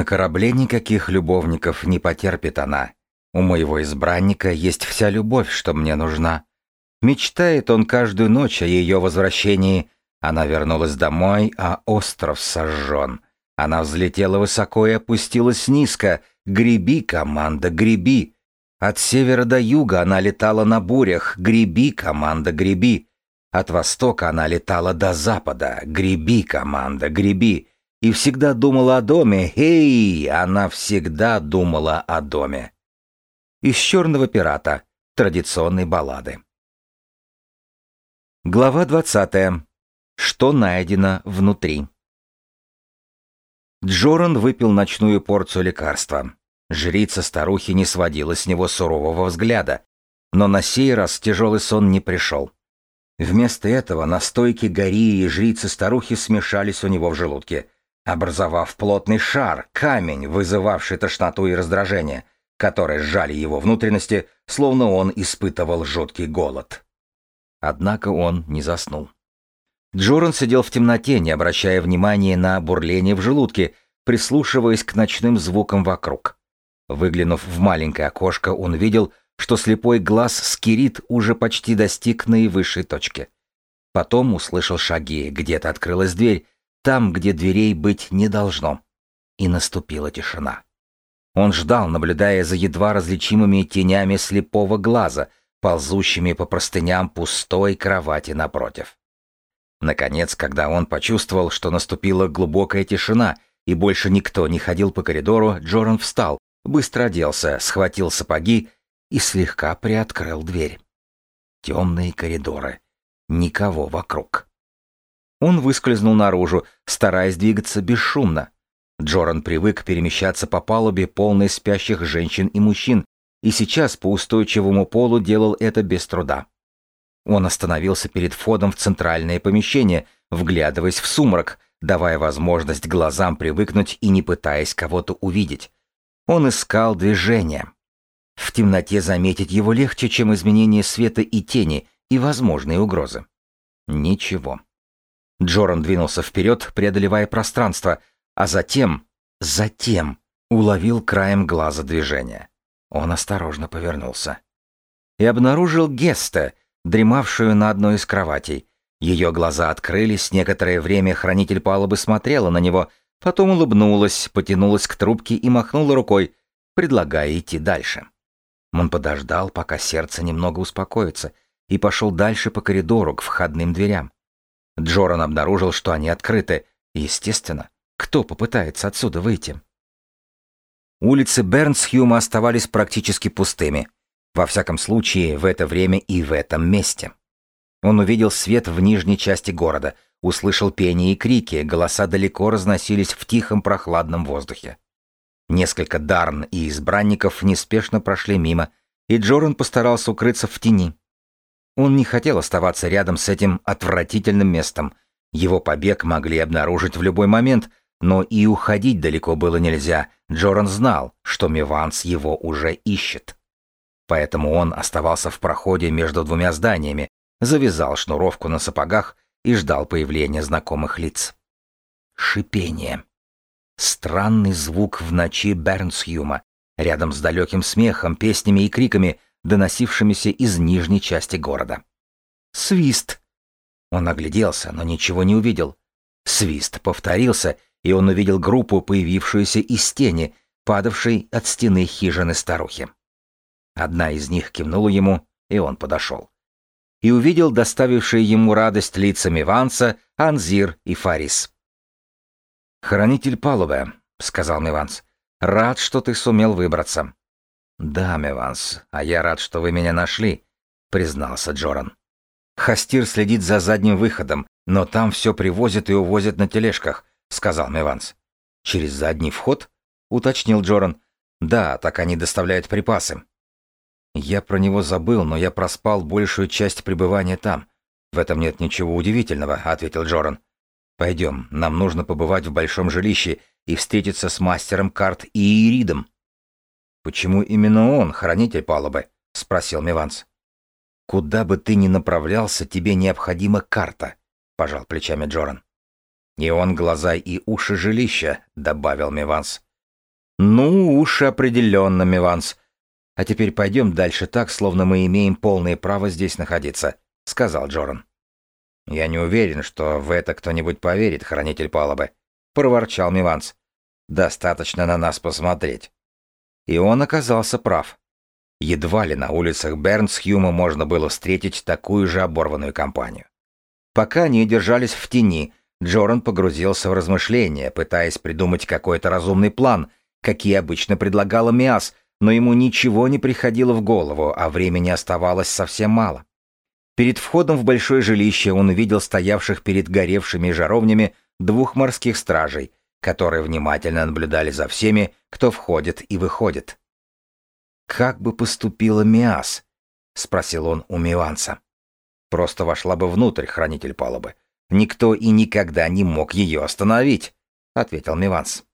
На корабле никаких любовников не потерпит она. У моего избранника есть вся любовь, что мне нужна. Мечтает он каждую ночь о ее возвращении. Она вернулась домой, а остров сожжен. Она взлетела высоко и опустилась низко. Греби, команда, греби. От севера до юга она летала на бурях. Греби, команда, греби. От востока она летала до запада. Греби, команда, греби. И всегда думала о доме. Эй, она всегда думала о доме. Из «Черного пирата» традиционной баллады. Глава 20. Что найдено внутри? Джоран выпил ночную порцию лекарства. Жрица старухи не сводила с него сурового взгляда, но на сей раз тяжелый сон не пришел. Вместо этого настойки Гарии и жрицы старухи смешались у него в желудке, образовав плотный шар, камень, вызывавший тошноту и раздражение, которые сжали его внутренности, словно он испытывал жуткий голод. Однако он не заснул. Джоран сидел в темноте, не обращая внимания на бурление в желудке, прислушиваясь к ночным звукам вокруг. Выглянув в маленькое окошко, он видел, что слепой глаз Скирит уже почти достиг наивысшей точки. Потом услышал шаги, где-то открылась дверь, там, где дверей быть не должно. И наступила тишина. Он ждал, наблюдая за едва различимыми тенями слепого глаза, ползущими по простыням пустой кровати напротив. Наконец, когда он почувствовал, что наступила глубокая тишина, и больше никто не ходил по коридору, Джоран встал, быстро оделся, схватил сапоги и слегка приоткрыл дверь. Темные коридоры. Никого вокруг. Он выскользнул наружу, стараясь двигаться бесшумно. Джоран привык перемещаться по палубе, полной спящих женщин и мужчин, и сейчас по устойчивому полу делал это без труда. Он остановился перед входом в центральное помещение, вглядываясь в сумрак, давая возможность глазам привыкнуть и не пытаясь кого-то увидеть. Он искал движение. В темноте заметить его легче, чем изменение света и тени и возможные угрозы. Ничего. Джоран двинулся вперед, преодолевая пространство, а затем, затем уловил краем глаза движение. Он осторожно повернулся. И обнаружил Геста, дремавшую на одной из кроватей. Ее глаза открылись, некоторое время хранитель палубы смотрела на него, потом улыбнулась, потянулась к трубке и махнула рукой, предлагая идти дальше. Он подождал, пока сердце немного успокоится, и пошел дальше по коридору к входным дверям. Джоран обнаружил, что они открыты. Естественно, кто попытается отсюда выйти? Улицы Бернсхюма оставались практически пустыми. Во всяком случае, в это время и в этом месте. Он увидел свет в нижней части города, услышал пение и крики, голоса далеко разносились в тихом прохладном воздухе. Несколько Дарн и избранников неспешно прошли мимо, и Джоран постарался укрыться в тени. Он не хотел оставаться рядом с этим отвратительным местом. Его побег могли обнаружить в любой момент, но и уходить далеко было нельзя. Джоран знал, что Миванс его уже ищет. Поэтому он оставался в проходе между двумя зданиями, завязал шнуровку на сапогах и ждал появления знакомых лиц. Шипение. Странный звук в ночи Бернсхюма, рядом с далеким смехом, песнями и криками, доносившимися из нижней части города. Свист! Он огляделся, но ничего не увидел. Свист повторился, и он увидел группу, появившуюся из тени, падавшей от стены хижины старухи. Одна из них кивнула ему, и он подошел. И увидел доставившие ему радость лицами Ванса, Анзир и Фарис. «Хранитель палубы», — сказал Миванс. «Рад, что ты сумел выбраться». «Да, Миванс, а я рад, что вы меня нашли», — признался Джоран. «Хастир следит за задним выходом, но там все привозят и увозят на тележках», — сказал Миванс. «Через задний вход?» — уточнил Джоран. «Да, так они доставляют припасы». «Я про него забыл, но я проспал большую часть пребывания там. В этом нет ничего удивительного», — ответил Джоран. Пойдем, нам нужно побывать в большом жилище и встретиться с мастером карт Иеридом. Почему именно он, хранитель палубы? спросил Миванс. Куда бы ты ни направлялся, тебе необходима карта, пожал плечами Джоран. И он глаза и уши жилища, добавил Миванс. Ну уж определенно, Миванс. А теперь пойдем дальше так, словно мы имеем полное право здесь находиться, сказал Джоран. Я не уверен, что в это кто-нибудь поверит, хранитель палубы, проворчал Миванс. Достаточно на нас посмотреть. И он оказался прав. Едва ли на улицах Бернсхюма можно было встретить такую же оборванную компанию. Пока они держались в тени, Джоран погрузился в размышления, пытаясь придумать какой-то разумный план, какие обычно предлагала Миас, но ему ничего не приходило в голову, а времени оставалось совсем мало. Перед входом в большое жилище он увидел стоявших перед горевшими жаровнями двух морских стражей, которые внимательно наблюдали за всеми, кто входит и выходит. «Как бы поступила Миас?» — спросил он у Миванца. «Просто вошла бы внутрь, хранитель палубы. Никто и никогда не мог ее остановить», — ответил Миванс.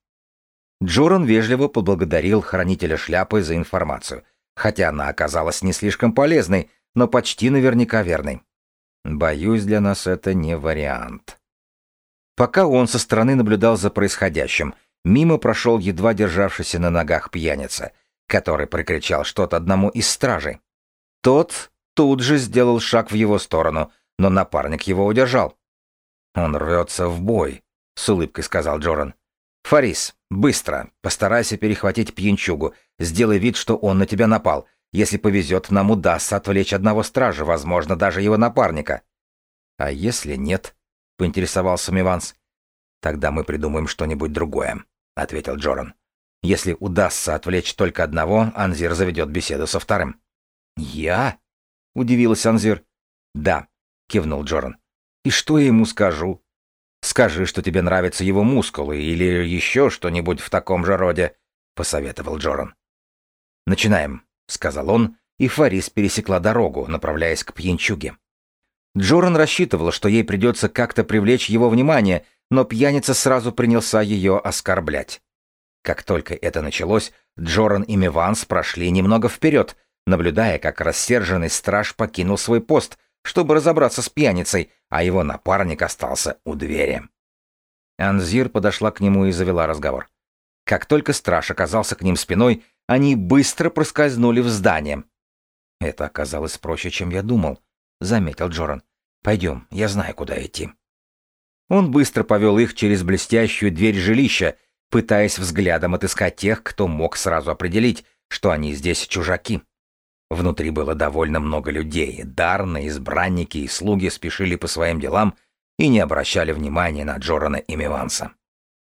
Джоран вежливо поблагодарил хранителя шляпы за информацию, хотя она оказалась не слишком полезной, но почти наверняка верной. Боюсь, для нас это не вариант. Пока он со стороны наблюдал за происходящим, мимо прошел едва державшийся на ногах пьяница, который прикричал что-то одному из стражей. Тот тут же сделал шаг в его сторону, но напарник его удержал. «Он рвется в бой», — с улыбкой сказал Джоран. «Фарис, быстро, постарайся перехватить пьянчугу, сделай вид, что он на тебя напал. Если повезет, нам удастся отвлечь одного стража, возможно, даже его напарника». «А если нет?» — поинтересовался Миванс. «Тогда мы придумаем что-нибудь другое», — ответил Джоран. «Если удастся отвлечь только одного, Анзир заведет беседу со вторым». «Я?» — удивилась Анзир. «Да», — кивнул Джоран. «И что я ему скажу?» «Скажи, что тебе нравятся его мускулы или еще что-нибудь в таком же роде», — посоветовал Джоран. «Начинаем», — сказал он, и Фарис пересекла дорогу, направляясь к пьянчуге. Джоран рассчитывал, что ей придется как-то привлечь его внимание, но пьяница сразу принялся ее оскорблять. Как только это началось, Джоран и Миванс прошли немного вперед, наблюдая, как рассерженный страж покинул свой пост, чтобы разобраться с пьяницей, а его напарник остался у двери. Анзир подошла к нему и завела разговор. Как только страж оказался к ним спиной, они быстро проскользнули в здание. Это оказалось проще, чем я думал. — заметил Джоран. «Пойдем, я знаю, куда идти». Он быстро повел их через блестящую дверь жилища, пытаясь взглядом отыскать тех, кто мог сразу определить, что они здесь чужаки. Внутри было довольно много людей, дарные, избранники и слуги спешили по своим делам и не обращали внимания на Джорана и Миванса.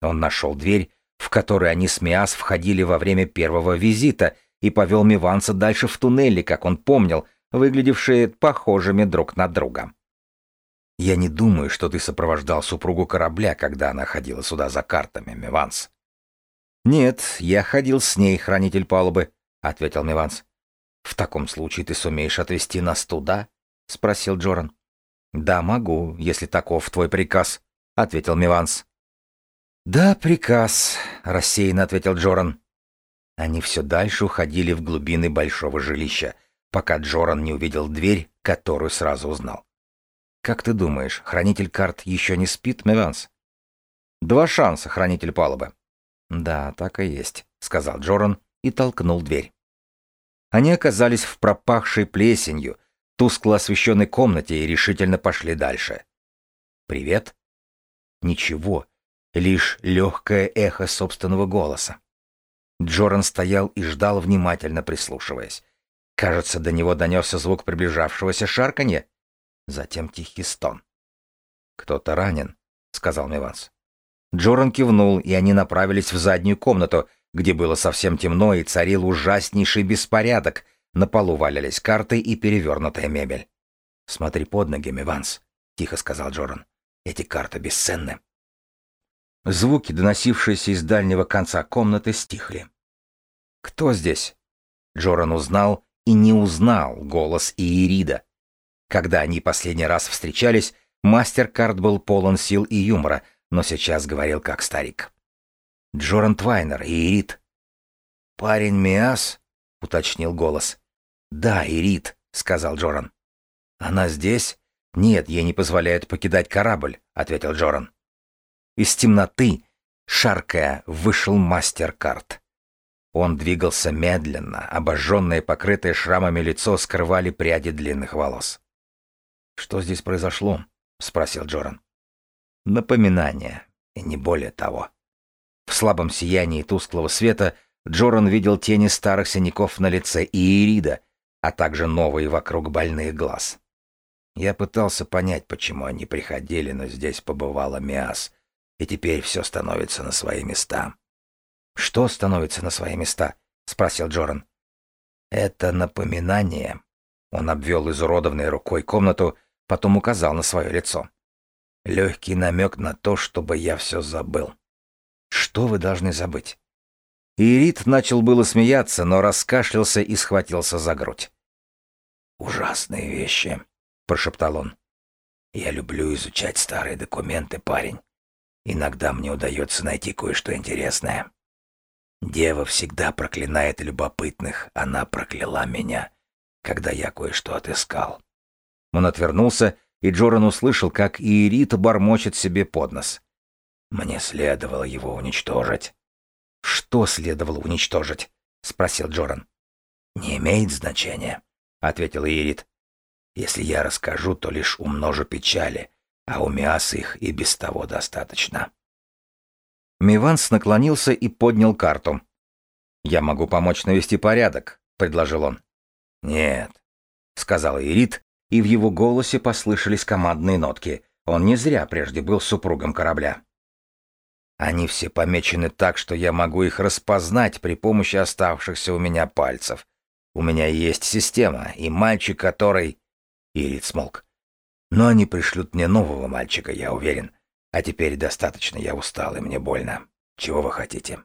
Он нашел дверь, в которую они с Миас входили во время первого визита, и повел Миванса дальше в туннеле, как он помнил, выглядевшие похожими друг на друга. «Я не думаю, что ты сопровождал супругу корабля, когда она ходила сюда за картами, Миванс». «Нет, я ходил с ней, хранитель палубы», — ответил Миванс. «В таком случае ты сумеешь отвезти нас туда?» — спросил Джоран. «Да, могу, если таков твой приказ», — ответил Миванс. «Да, приказ», — рассеянно ответил Джоран. Они все дальше уходили в глубины большого жилища — пока Джоран не увидел дверь, которую сразу узнал. «Как ты думаешь, хранитель карт еще не спит, Меванс?» «Два шанса, хранитель палубы». «Да, так и есть», — сказал Джоран и толкнул дверь. Они оказались в пропахшей плесенью, тускло освещенной комнате и решительно пошли дальше. «Привет?» Ничего, лишь легкое эхо собственного голоса. Джоран стоял и ждал, внимательно прислушиваясь. Кажется, до него донесся звук приближавшегося шарканья. Затем тихий стон. «Кто-то ранен», — сказал Миванс. Джоран кивнул, и они направились в заднюю комнату, где было совсем темно и царил ужаснейший беспорядок. На полу валялись карты и перевернутая мебель. «Смотри под ноги, Миванс», — тихо сказал Джоран. «Эти карты бесценны». Звуки, доносившиеся из дальнего конца комнаты, стихли. «Кто здесь?» Джоран узнал и не узнал голос Иерида. Когда они последний раз встречались, мастер-карт был полон сил и юмора, но сейчас говорил как старик. Джоран Твайнер, Иерид. «Парень Миас?» — уточнил голос. «Да, Ирит», — сказал Джоран. «Она здесь?» «Нет, ей не позволяют покидать корабль», — ответил Джоран. Из темноты, шаркая, вышел мастер-карт. Он двигался медленно, обожженное, покрытое шрамами лицо скрывали пряди длинных волос. «Что здесь произошло?» — спросил Джоран. «Напоминание, и не более того». В слабом сиянии тусклого света Джоран видел тени старых синяков на лице Иерида, а также новые вокруг больных глаз. Я пытался понять, почему они приходили, но здесь побывала Миас, и теперь все становится на свои места. «Что становится на свои места?» — спросил Джоран. «Это напоминание». Он обвел изуродованной рукой комнату, потом указал на свое лицо. Легкий намек на то, чтобы я все забыл. «Что вы должны забыть?» Ирит начал было смеяться, но раскашлялся и схватился за грудь. «Ужасные вещи», прошептал он. Я люблю изучать старые документы, парень. Иногда мне удается найти кое-что интересное. Дева всегда проклинает любопытных, она прокляла меня, когда я кое-что отыскал. Он отвернулся, и Джоран услышал, как Иерит бормочет себе под нос. Мне следовало его уничтожить. Что следовало уничтожить? спросил Джоран. Не имеет значения, ответил Иерит. Если я расскажу, то лишь умножу печали, а у Миас их и без того достаточно. Миванс наклонился и поднял карту. «Я могу помочь навести порядок», — предложил он. «Нет», — сказал Ирит, и в его голосе послышались командные нотки. Он не зря прежде был супругом корабля. «Они все помечены так, что я могу их распознать при помощи оставшихся у меня пальцев. У меня есть система, и мальчик, который...» Ирит смолк. «Но они пришлют мне нового мальчика, я уверен. А теперь достаточно, я устал, и мне больно. Чего вы хотите?»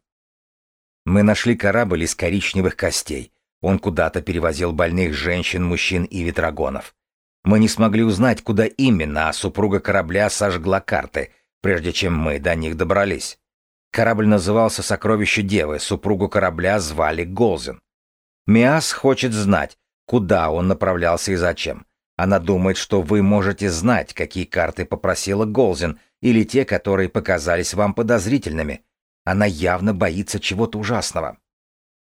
Мы нашли корабль из коричневых костей. Он куда-то перевозил больных женщин, мужчин и ветрогонов. Мы не смогли узнать, куда именно, а супруга корабля сожгла карты, прежде чем мы до них добрались. Корабль назывался «Сокровище Девы», супругу корабля звали Голзин. Миас хочет знать, куда он направлялся и зачем. Она думает, что вы можете знать, какие карты попросила Голзин, или те, которые показались вам подозрительными. Она явно боится чего-то ужасного.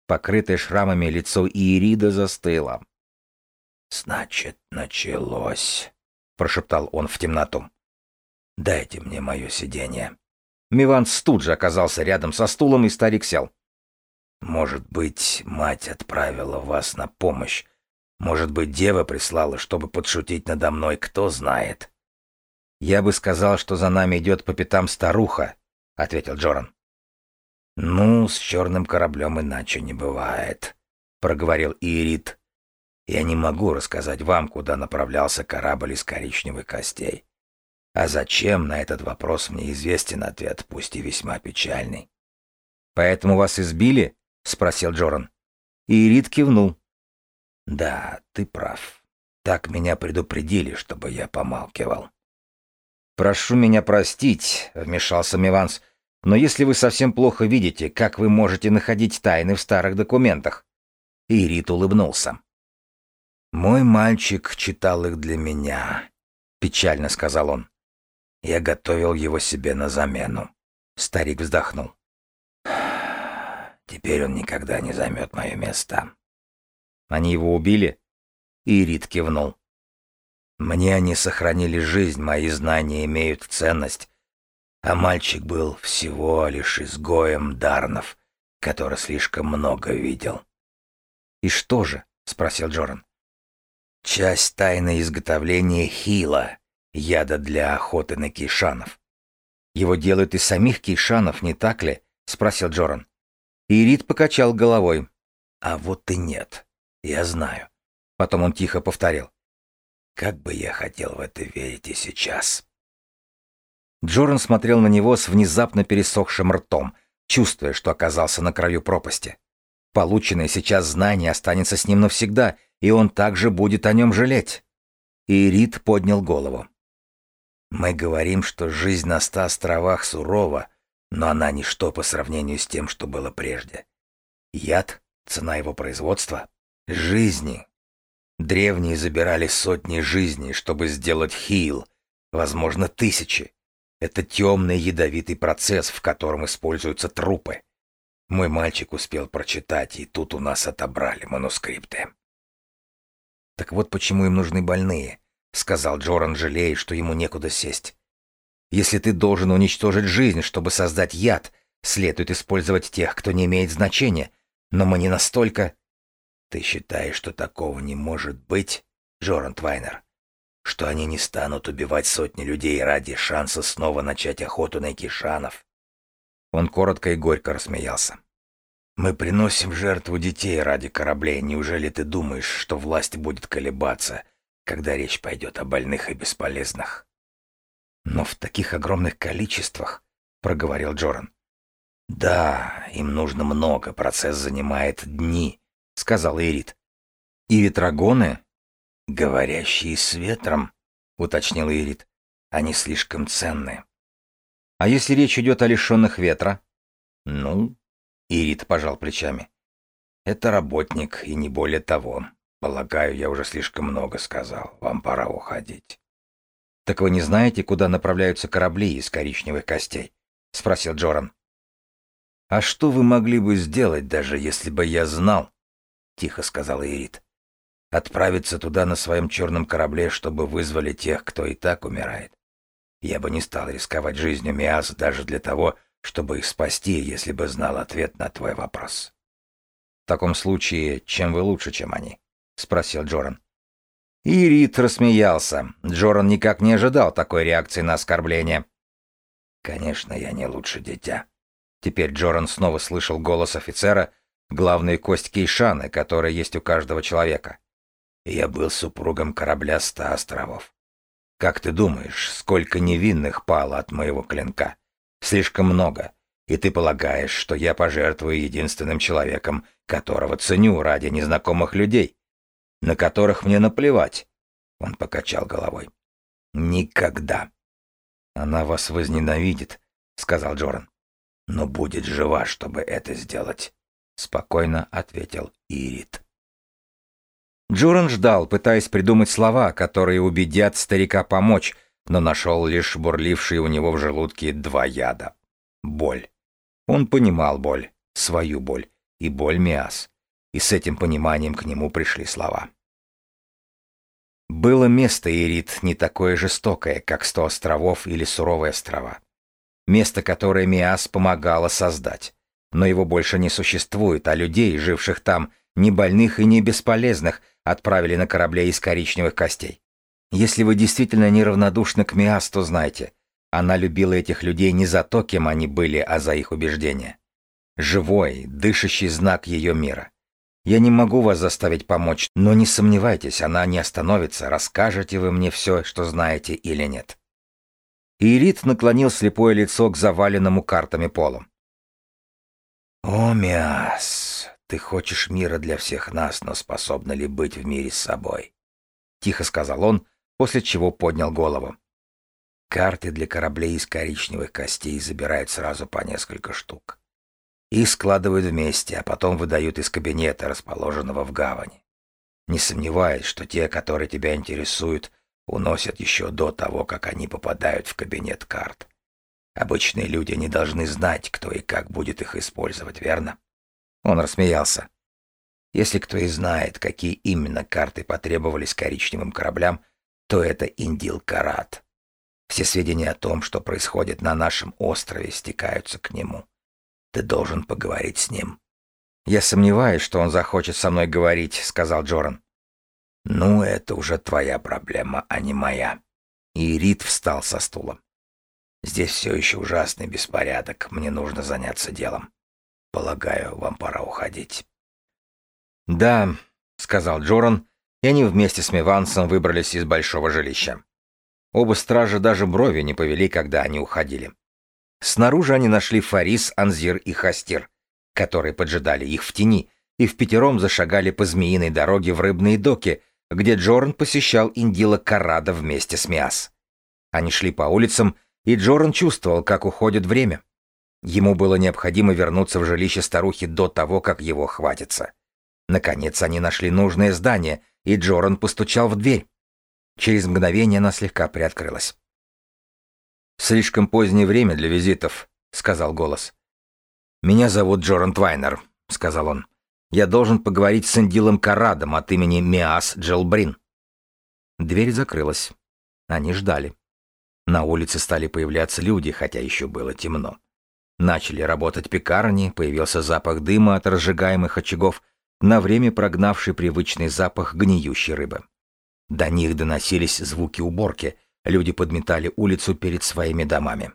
Покрытое шрамами лицо Иерида застыло. «Значит, началось», — прошептал он в темноту. «Дайте мне мое сиденье». Миванс тут же оказался рядом со стулом, и старик сел. «Может быть, мать отправила вас на помощь, может быть, дева прислала, чтобы подшутить надо мной, кто знает. Я бы сказал, что за нами идет по пятам старуха, ответил Джоран. Ну, с черным кораблем иначе не бывает, проговорил Ирит. Я не могу рассказать вам, куда направлялся корабль из коричневых костей. А зачем, на этот вопрос мне известен ответ, пусть и весьма печальный. «Поэтому вас избили?» — спросил Джоран. Ирит кивнул. Да, ты прав. Так меня предупредили, чтобы я помалкивал. Прошу меня простить, вмешался Миванс, но если вы совсем плохо видите, как вы можете находить тайны в старых документах? Ирит улыбнулся. Мой мальчик читал их для меня, печально сказал он. Я готовил его себе на замену. Старик вздохнул. Теперь он никогда не займет мое место. Они его убили?» Ирит кивнул. «Мне они сохранили жизнь, мои знания имеют ценность. А мальчик был всего лишь изгоем Дарнов, который слишком много видел». «И что же?» — спросил Джоран. «Часть тайны изготовления хила, яда для охоты на кейшанов. Его делают из самих кейшанов, не так ли?» — спросил Джоран. Ирит покачал головой. «А вот и нет. Я знаю. Потом он тихо повторил. Как бы я хотел в это верить и сейчас. Джоран смотрел на него с внезапно пересохшим ртом, чувствуя, что оказался на краю пропасти. Полученное сейчас знание останется с ним навсегда, и он также будет о нем жалеть. И Рид поднял голову. Мы говорим, что жизнь на ста островах сурова, но она ничто по сравнению с тем, что было прежде. Яд, цена его производства, Жизни. Древние забирали сотни жизней, чтобы сделать хил, возможно, тысячи. Это темный ядовитый процесс, в котором используются трупы. Мой мальчик успел прочитать, и тут у нас отобрали манускрипты. «Так вот почему им нужны больные», — сказал Джоран, жалея, что ему некуда сесть. «Если ты должен уничтожить жизнь, чтобы создать яд, следует использовать тех, кто не имеет значения. Но мы не настолько...» «Ты считаешь, что такого не может быть, Джоран Твайнер? Что они не станут убивать сотни людей ради шанса снова начать охоту на кишанов?» Он коротко и горько рассмеялся. «Мы приносим жертву детей ради кораблей. Неужели ты думаешь, что власть будет колебаться, когда речь пойдет о больных и бесполезных?» «Но в таких огромных количествах», — проговорил Джоран. «Да, им нужно много, процесс занимает дни», — сказал Ирит. «И ветрогоны?» «Говорящие с ветром», — уточнил Ирит. «Они слишком ценны». А если речь идет о лишенных ветра? Ну, Ирит пожал плечами. Это работник, и не более того. Полагаю, я уже слишком много сказал. Вам пора уходить. Так вы не знаете, куда направляются корабли из коричневых костей? Спросил Джоран. А что вы могли бы сделать, даже если бы я знал? Тихо сказал Ирит. Отправиться туда на своем черном корабле, чтобы вызвали тех, кто и так умирает. Я бы не стал рисковать жизнью Миас даже для того, чтобы их спасти, если бы знал ответ на твой вопрос. В таком случае, чем вы лучше, чем они? спросил Джоран. И Рид рассмеялся. Джоран никак не ожидал такой реакции на оскорбление. Конечно, я не лучше дитя. Теперь Джоран снова слышал голос офицера, главную кость Кейшаны, которая есть у каждого человека. Я был супругом корабля ста островов. Как ты думаешь, сколько невинных пало от моего клинка? Слишком много. И ты полагаешь, что я пожертвую единственным человеком, которого ценю ради незнакомых людей, на которых мне наплевать? Он покачал головой. Никогда. Она вас возненавидит, сказал Джоран. Но будет жива, чтобы это сделать, спокойно ответил Ирит. Джуран ждал, пытаясь придумать слова, которые убедят старика помочь, но нашел лишь бурлившие у него в желудке два яда. Боль. Он понимал боль, свою боль, и боль Миас. И с этим пониманием к нему пришли слова. Было место, Ирит, не такое жестокое, как сто островов или суровые острова. Место, которое Миас помогала создать. Но его больше не существует, а людей, живших там, не больных и не бесполезных, отправили на корабле из коричневых костей. Если вы действительно неравнодушны к Миас, то знайте, она любила этих людей не за то, кем они были, а за их убеждения. Живой, дышащий знак ее мира. Я не могу вас заставить помочь, но не сомневайтесь, она не остановится, расскажете вы мне все, что знаете или нет. Ирит наклонил слепое лицо к заваленному картами полу. «О, Миас, ты хочешь мира для всех нас, но способна ли быть в мире с собой? Тихо сказал он, после чего поднял голову. Карты для кораблей из коричневых костей забирают сразу по несколько штук. Их складывают вместе, а потом выдают из кабинета, расположенного в гавани. Не сомневаюсь, что те, которые тебя интересуют, уносят еще до того, как они попадают в кабинет карт. Обычные люди не должны знать, кто и как будет их использовать, верно? Он рассмеялся. Если кто и знает, какие именно карты потребовались коричневым кораблям, то это Индил Карат. Все сведения о том, что происходит на нашем острове, стекаются к нему. Ты должен поговорить с ним. «Я сомневаюсь, что он захочет со мной говорить», — сказал Джоран. «Ну, это уже твоя проблема, а не моя». И Рид встал со стула. «Здесь все еще ужасный беспорядок. Мне нужно заняться делом. Полагаю, вам пора уходить. Да, сказал Джоран, и они вместе с Мивансом выбрались из большого жилища. Оба стража даже брови не повели, когда они уходили. Снаружи они нашли Фарис, Анзир и Хастир, которые поджидали их в тени, и в пятером зашагали по змеиной дороге в рыбные доки, где Джоран посещал Индила Карада вместе с Миас. Они шли по улицам, и Джоран чувствовал, как уходит время. Ему было необходимо вернуться в жилище старухи до того, как его хватится. Наконец они нашли нужное здание, и Джоран постучал в дверь. Через мгновение она слегка приоткрылась. «Слишком позднее время для визитов», — сказал голос. «Меня зовут Джоран Твайнер», — сказал он. «Я должен поговорить с Эндилом Карадом от имени Миас Джелбрин». Дверь закрылась. Они ждали. На улице стали появляться люди, хотя еще было темно. Начали работать пекарни, появился запах дыма от разжигаемых очагов, на время прогнавший привычный запах гниющей рыбы. До них доносились звуки уборки, люди подметали улицу перед своими домами.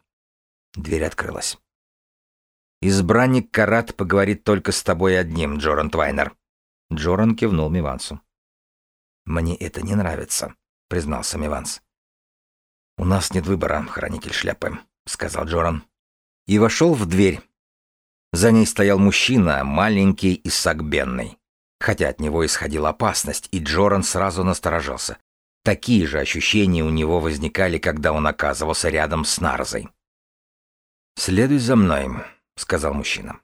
Дверь открылась. «Избранник Карат поговорит только с тобой одним, Джоран Твайнер». Джоран кивнул Мивансу. «Мне это не нравится», — признался Миванс. «У нас нет выбора, хранитель шляпы», — сказал Джоран. И вошел в дверь. За ней стоял мужчина, маленький и сагбенный. Хотя от него исходила опасность, и Джоран сразу насторожился. Такие же ощущения у него возникали, когда он оказывался рядом с Нарзой. «Следуй за мной», — сказал мужчина.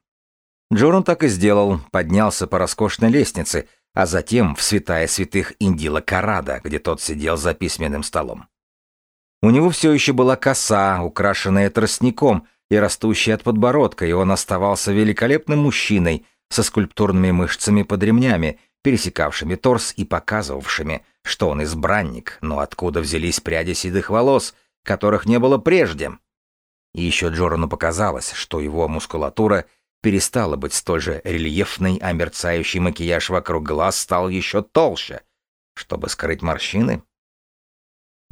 Джоран так и сделал, поднялся по роскошной лестнице, а затем в святая святых Индила Карада, где тот сидел за письменным столом. У него все еще была коса, украшенная тростником и растущая от подбородка, и он оставался великолепным мужчиной со скульптурными мышцами под ремнями, пересекавшими торс и показывавшими, что он избранник, но откуда взялись пряди седых волос, которых не было прежде. И еще Джорану показалось, что его мускулатура перестала быть столь же рельефной, а мерцающий макияж вокруг глаз стал еще толще, чтобы скрыть морщины.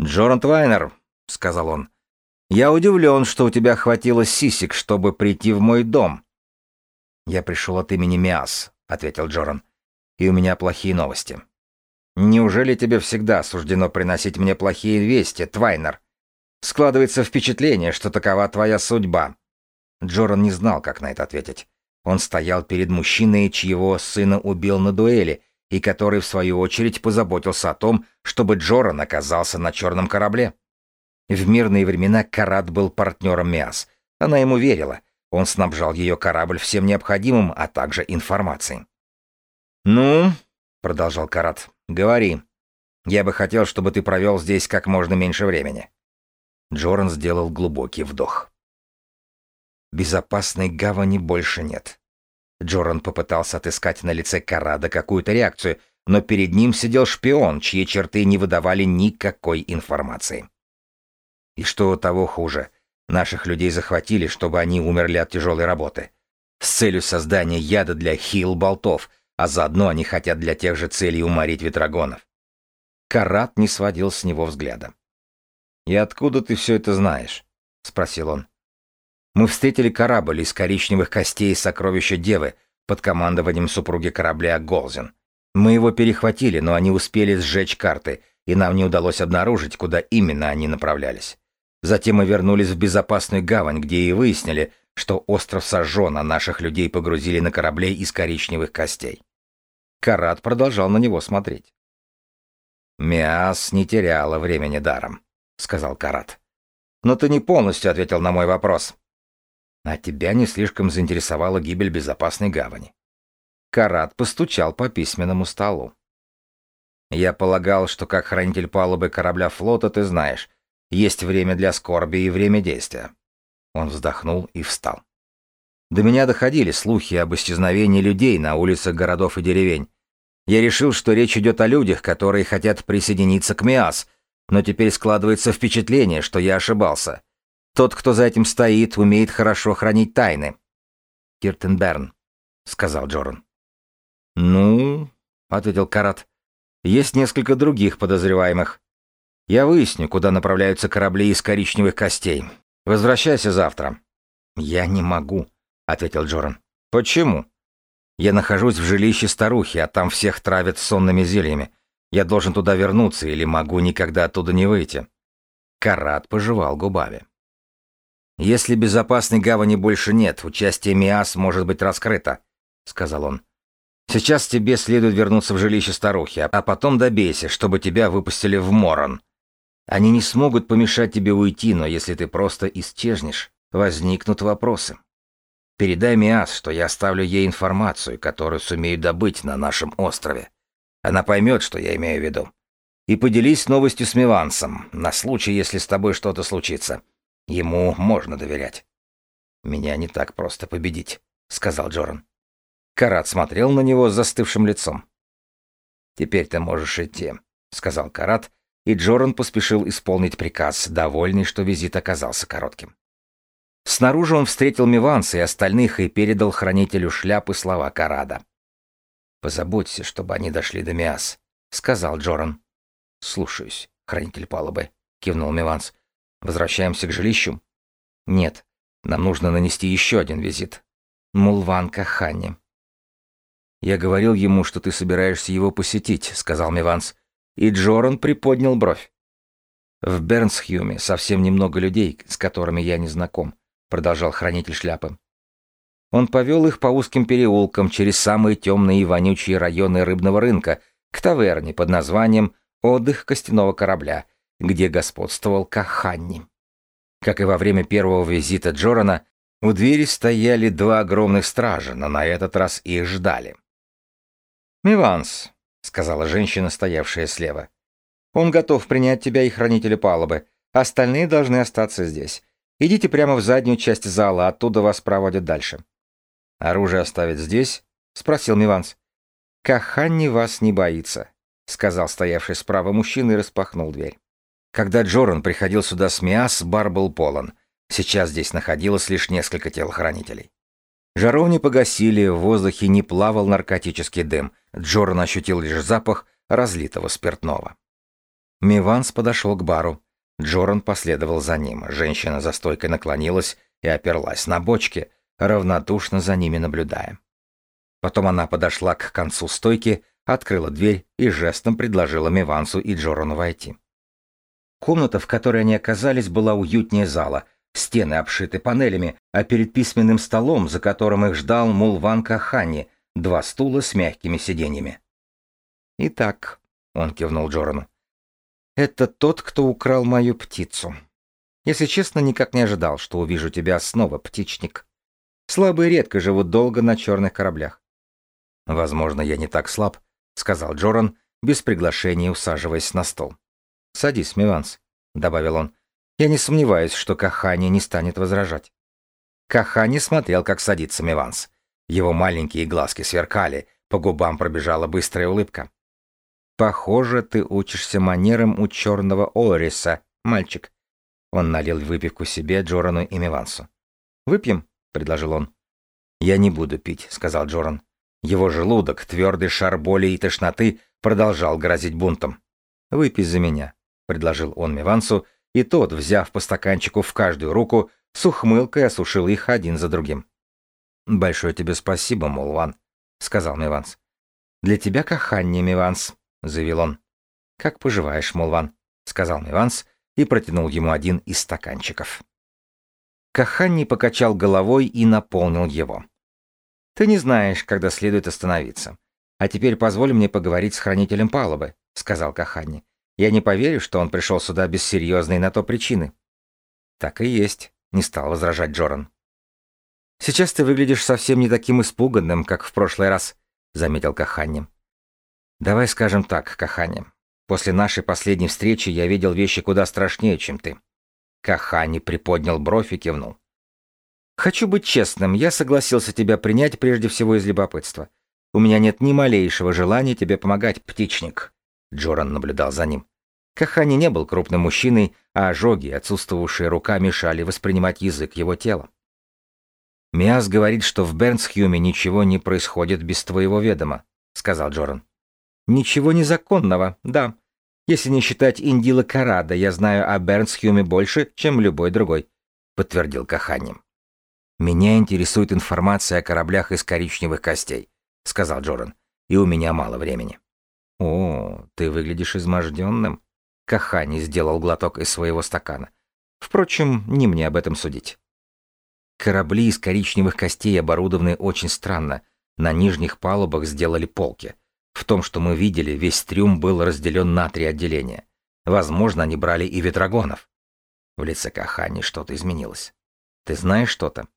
«Джоран Твайнер», — сказал он, — «я удивлен, что у тебя хватило сисек, чтобы прийти в мой дом». «Я пришел от имени Миас», — ответил Джоран, — «и у меня плохие новости». «Неужели тебе всегда суждено приносить мне плохие вести, Твайнер?» Складывается впечатление, что такова твоя судьба. Джоран не знал, как на это ответить. Он стоял перед мужчиной, чьего сына убил на дуэли, и который, в свою очередь, позаботился о том, чтобы Джоран оказался на черном корабле. В мирные времена Карат был партнером Миас. Она ему верила. Он снабжал ее корабль всем необходимым, а также информацией. «Ну», — продолжал Карат, — «говори. Я бы хотел, чтобы ты провел здесь как можно меньше времени». Джоран сделал глубокий вдох. Безопасной гавани больше нет. Джоран попытался отыскать на лице Карада какую-то реакцию, но перед ним сидел шпион, чьи черты не выдавали никакой информации. И что того хуже, наших людей захватили, чтобы они умерли от тяжелой работы. С целью создания яда для хил-болтов, а заодно они хотят для тех же целей уморить ветрогонов. Карат не сводил с него взгляда. «И откуда ты все это знаешь?» — спросил он. «Мы встретили корабль из коричневых костей сокровища Девы под командованием супруги корабля Голзен. Мы его перехватили, но они успели сжечь карты, и нам не удалось обнаружить, куда именно они направлялись. Затем мы вернулись в безопасную гавань, где и выяснили, что остров сожжен, а наших людей погрузили на корабле из коричневых костей. Карат продолжал на него смотреть. Миас не теряла времени даром сказал Карат. Но ты не полностью ответил на мой вопрос. А тебя не слишком заинтересовала гибель безопасной гавани. Карат постучал по письменному столу. Я полагал, что как хранитель палубы корабля флота ты знаешь, есть время для скорби и время действия. Он вздохнул и встал. До меня доходили слухи об исчезновении людей на улицах городов и деревень. Я решил, что речь идет о людях, которые хотят присоединиться к МИАС, но теперь складывается впечатление, что я ошибался. Тот, кто за этим стоит, умеет хорошо хранить тайны. Киртенберн, сказал Джоран. Ну, ответил Карат. Есть несколько других подозреваемых. Я выясню, куда направляются корабли из коричневых костей. Возвращайся завтра. Я не могу, ответил Джоран. Почему? Я нахожусь в жилище старухи, а там всех травят сонными зельями. Я должен туда вернуться или могу никогда оттуда не выйти. Карат пожевал губами. Если безопасной гавани больше нет, участие МИАС может быть раскрыто, сказал он. Сейчас тебе следует вернуться в жилище старухи, а потом добейся, чтобы тебя выпустили в Морон. Они не смогут помешать тебе уйти, но если ты просто исчезнешь, возникнут вопросы. Передай Миас, что я оставлю ей информацию, которую сумею добыть на нашем острове. Она поймет, что я имею в виду. И поделись новостью с Мивансом, на случай, если с тобой что-то случится. Ему можно доверять. Меня не так просто победить, сказал Джоран. Карат смотрел на него с застывшим лицом. «Теперь ты можешь идти», — сказал Карат, и Джоран поспешил исполнить приказ, довольный, что визит оказался коротким. Снаружи он встретил Миванса и остальных и передал хранителю шляпы слова Карада. «Позаботься, чтобы они дошли до Миас», — сказал Джоран. «Слушаюсь, хранитель палубы», — кивнул Миванс. «Возвращаемся к жилищу?» «Нет, нам нужно нанести еще один визит. Мулван Кахани». «Я говорил ему, что ты собираешься его посетить», — сказал Миванс. И Джоран приподнял бровь. «В Бернсхюме совсем немного людей, с которыми я не знаком», — продолжал хранитель шляпы. Он повел их по узким переулкам через самые темные и вонючие районы рыбного рынка к таверне под названием «Отдых костяного корабля», где господствовал Каханни. Как и во время первого визита Джорана, у двери стояли два огромных стража, но на этот раз их ждали. «Миванс», — сказала женщина, стоявшая слева. «Он готов принять тебя и хранителя палубы. Остальные должны остаться здесь. Идите прямо в заднюю часть зала, оттуда вас проводят дальше». «Оружие оставить здесь?» — спросил Миванс. «Каханни вас не боится», — сказал стоявший справа мужчина и распахнул дверь. Когда Джоран приходил сюда с Миас, бар был полон. Сейчас здесь находилось лишь несколько телохранителей. Жаровни погасили, в воздухе не плавал наркотический дым. Джоран ощутил лишь запах разлитого спиртного. Миванс подошел к бару. Джоран последовал за ним. Женщина за стойкой наклонилась и оперлась на бочки, равнодушно за ними наблюдая. Потом она подошла к концу стойки, открыла дверь и жестом предложила Мивансу и Джорану войти. Комната, в которой они оказались, была уютнее зала, стены обшиты панелями, а перед письменным столом, за которым их ждал Мулван Кахани, два стула с мягкими сиденьями. «Итак», — он кивнул Джорану, — «это тот, кто украл мою птицу. Если честно, никак не ожидал, что увижу тебя снова, птичник. Слабые редко живут долго на черных кораблях». «Возможно, я не так слаб», — сказал Джоран, без приглашения усаживаясь на стол. «Садись, Миванс», — добавил он. «Я не сомневаюсь, что Кахани не станет возражать». Кахани смотрел, как садится Миванс. Его маленькие глазки сверкали, по губам пробежала быстрая улыбка. «Похоже, ты учишься манерам у черного Ориса, мальчик». Он налил выпивку себе, Джорану и Мивансу. «Выпьем?» — предложил он. «Я не буду пить», — сказал Джоран. Его желудок, твердый шар боли и тошноты, продолжал грозить бунтом. «Выпей за меня», предложил он Мивансу, и тот, взяв по стаканчику в каждую руку, с ухмылкой осушил их один за другим. «Большое тебе спасибо, Мулван», — сказал Миванс. «Для тебя каханни, Миванс», — заявил он. «Как поживаешь, Мулван?» — сказал Миванс и протянул ему один из стаканчиков. Каханни покачал головой и наполнил его. «Ты не знаешь, когда следует остановиться. А теперь позволь мне поговорить с хранителем палубы», — сказал Каханни. Я не поверю, что он пришел сюда без серьезной на то причины. Так и есть, не стал возражать Джоран. Сейчас ты выглядишь совсем не таким испуганным, как в прошлый раз, заметил Каханни. Давай скажем так, Каханни. После нашей последней встречи я видел вещи куда страшнее, чем ты. Кахани приподнял бровь и кивнул. Хочу быть честным, я согласился тебя принять прежде всего из любопытства. У меня нет ни малейшего желания тебе помогать, птичник. Джоран наблюдал за ним. Кахани не был крупным мужчиной, а ожоги, отсутствовавшие рука, мешали воспринимать язык его тела. «Миас говорит, что в Бернсхюме ничего не происходит без твоего ведома», — сказал Джоран. «Ничего незаконного, да. Если не считать Индила Карада, я знаю о Бернсхюме больше, чем любой другой», — подтвердил Кахани. «Меня интересует информация о кораблях из коричневых костей», — сказал Джоран. «И у меня мало времени». «О, ты выглядишь изможденным», Кахани сделал глоток из своего стакана. Впрочем, не мне об этом судить. Корабли из коричневых костей оборудованы очень странно. На нижних палубах сделали полки. В том, что мы видели, весь трюм был разделен на три отделения. Возможно, они брали и ветрогонов. В лице Кахани что-то изменилось. Ты знаешь что-то?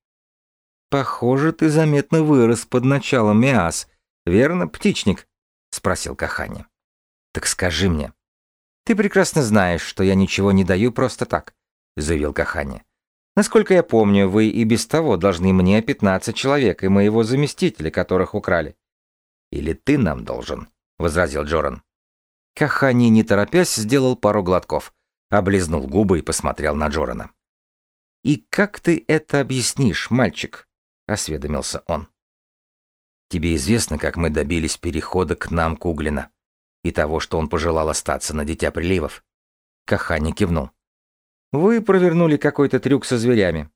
Похоже, ты заметно вырос под началом Миас. Верно, птичник? Спросил Кахани. Так скажи мне, «Ты прекрасно знаешь, что я ничего не даю просто так», — заявил Кахани. Насколько я помню, вы и без того должны мне 15 человек и моего заместителя, которых украли. Или ты нам должен, возразил Джоран. Кахани, не торопясь, сделал пару глотков, облизнул губы и посмотрел на Джорана. «И как ты это объяснишь, мальчик?» — осведомился он. «Тебе известно, как мы добились перехода к нам Куглина и того, что он пожелал остаться на Дитя Приливов?» Кахани кивнул. Вы провернули какой-то трюк со зверями.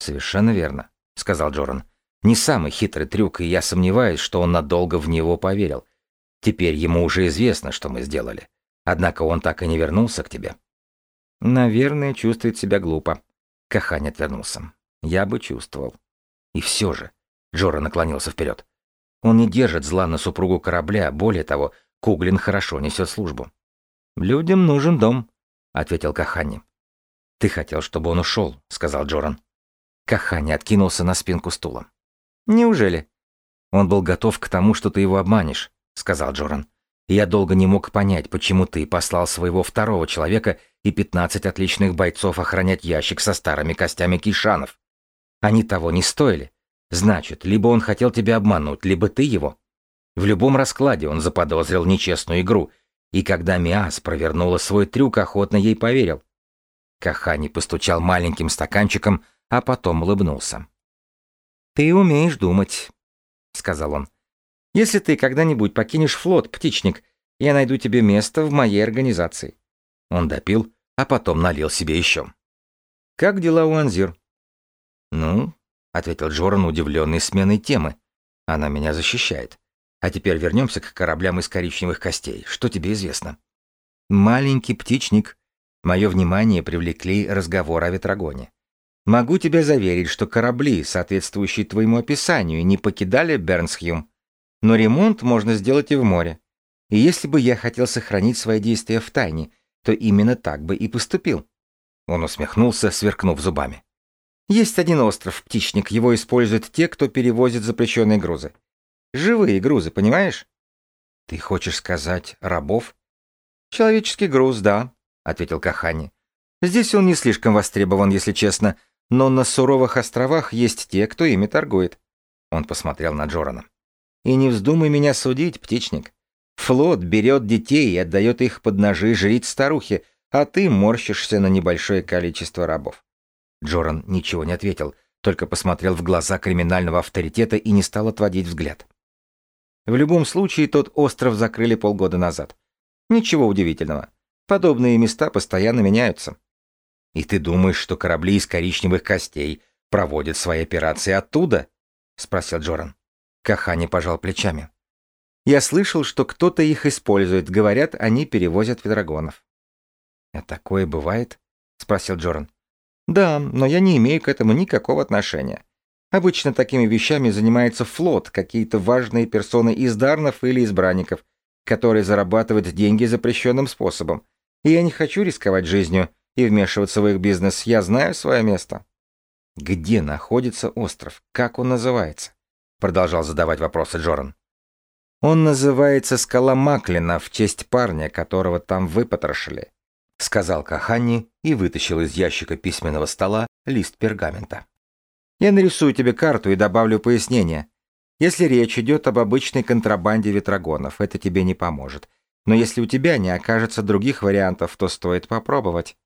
Совершенно верно, сказал Джоран. Не самый хитрый трюк, и я сомневаюсь, что он надолго в него поверил. Теперь ему уже известно, что мы сделали. Однако он так и не вернулся к тебе. Наверное, чувствует себя глупо. Кахань отвернулся. Я бы чувствовал. И все же. Джора наклонился вперед. Он не держит зла на супругу корабля, более того, Куглин хорошо несет службу. «Людям нужен дом», — ответил Кахани. «Ты хотел, чтобы он ушел», — сказал Джоран. Кахани откинулся на спинку стула. «Неужели?» «Он был готов к тому, что ты его обманешь», — сказал Джоран. «Я долго не мог понять, почему ты послал своего второго человека и пятнадцать отличных бойцов охранять ящик со старыми костями кейшанов. Они того не стоили. Значит, либо он хотел тебя обмануть, либо ты его. В любом раскладе он заподозрил нечестную игру, и когда Миас провернула свой трюк, охотно ей поверил. Кахани постучал маленьким стаканчиком, а потом улыбнулся. «Ты умеешь думать», — сказал он. «Если ты когда-нибудь покинешь флот, птичник, я найду тебе место в моей организации». Он допил, а потом налил себе еще. «Как дела у Анзир?» «Ну», — ответил Джоран, удивленный сменой темы. «Она меня защищает. А теперь вернемся к кораблям из коричневых костей. Что тебе известно?» «Маленький птичник», Мое внимание привлекли разговор о Ветрогоне. Могу тебя заверить, что корабли, соответствующие твоему описанию, не покидали Бернсхюм. Но ремонт можно сделать и в море. И если бы я хотел сохранить свои действия в тайне, то именно так бы и поступил. Он усмехнулся, сверкнув зубами. Есть один остров, птичник, его используют те, кто перевозит запрещенные грузы. Живые грузы, понимаешь? Ты хочешь сказать рабов? Человеческий груз, да, ответил Кахани. Здесь он не слишком востребован, если честно, но на суровых островах есть те, кто ими торгует. Он посмотрел на Джорана. И не вздумай меня судить, птичник. Флот берет детей и отдает их под ножи жриц старухи, а ты морщишься на небольшое количество рабов. Джоран ничего не ответил, только посмотрел в глаза криминального авторитета и не стал отводить взгляд. В любом случае, тот остров закрыли полгода назад. Ничего удивительного. Подобные места постоянно меняются. И ты думаешь, что корабли из коричневых костей проводят свои операции оттуда? спросил Джоран. Кахани пожал плечами. Я слышал, что кто-то их использует. Говорят, они перевозят ветрогонов. А такое бывает? спросил Джоран. Да, но я не имею к этому никакого отношения. Обычно такими вещами занимается флот, какие-то важные персоны из Дарнов или избранников, которые зарабатывают деньги запрещенным способом, и я не хочу рисковать жизнью и вмешиваться в их бизнес. Я знаю свое место. Где находится остров? Как он называется? Продолжал задавать вопросы Джоран. Он называется Скала Маклина в честь парня, которого там выпотрошили, сказал Кахани и вытащил из ящика письменного стола лист пергамента. Я нарисую тебе карту и добавлю пояснение. Если речь идет об обычной контрабанде ветрогонов, это тебе не поможет. Но если у тебя не окажется других вариантов, то стоит попробовать.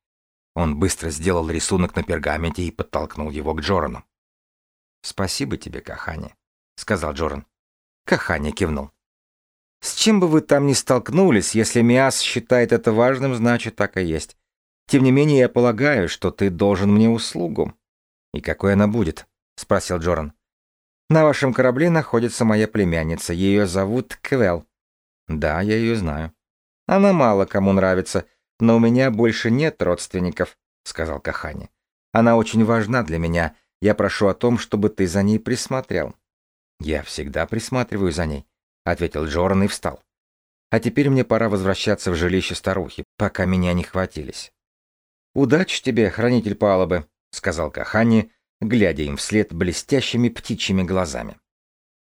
Он быстро сделал рисунок на пергаменте и подтолкнул его к Джорану. «Спасибо тебе, Кахани», — сказал Джоран. Кахани кивнул. «С чем бы вы там ни столкнулись, если Миас считает это важным, значит, так и есть. Тем не менее, я полагаю, что ты должен мне услугу». «И какой она будет?» — спросил Джоран. «На вашем корабле находится моя племянница. Ее зовут Квел. Да, я ее знаю. Она мало кому нравится, но у меня больше нет родственников, сказал Кахани. Она очень важна для меня. Я прошу о том, чтобы ты за ней присмотрел. Я всегда присматриваю за ней, ответил Джоран и встал. А теперь мне пора возвращаться в жилище старухи, пока меня не хватились. Удачи тебе, хранитель палубы, сказал Кахани, глядя им вслед блестящими птичьими глазами.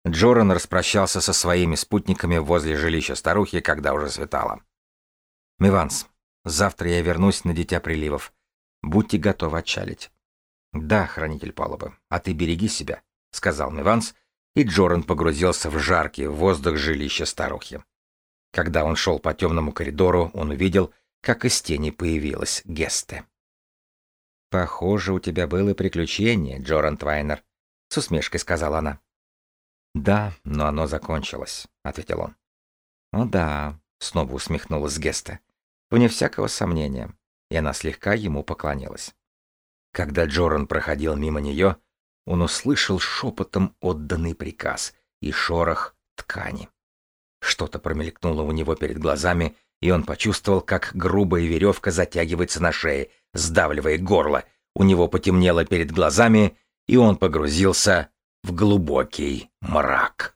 Джоран распрощался со своими спутниками возле жилища старухи, когда уже светало. «Миванс, завтра я вернусь на Дитя Приливов. Будьте готовы отчалить». Да, хранитель палубы, а ты береги себя, сказал Миванс, и Джоран погрузился в жаркий воздух жилища старухи. Когда он шел по темному коридору, он увидел, как из тени появилась Гесте. «Похоже, у тебя было приключение, Джоран Твайнер», — с усмешкой сказала она. «Да, но оно закончилось», — ответил он. «О да», — снова усмехнулась Геста. «Вне всякого сомнения». И она слегка ему поклонилась. Когда Джоран проходил мимо нее, он услышал шепотом отданный приказ и шорох ткани. Что-то промелькнуло у него перед глазами, и он почувствовал, как грубая веревка затягивается на шее, сдавливая горло. У него потемнело перед глазами, и он погрузился в глубокий мрак.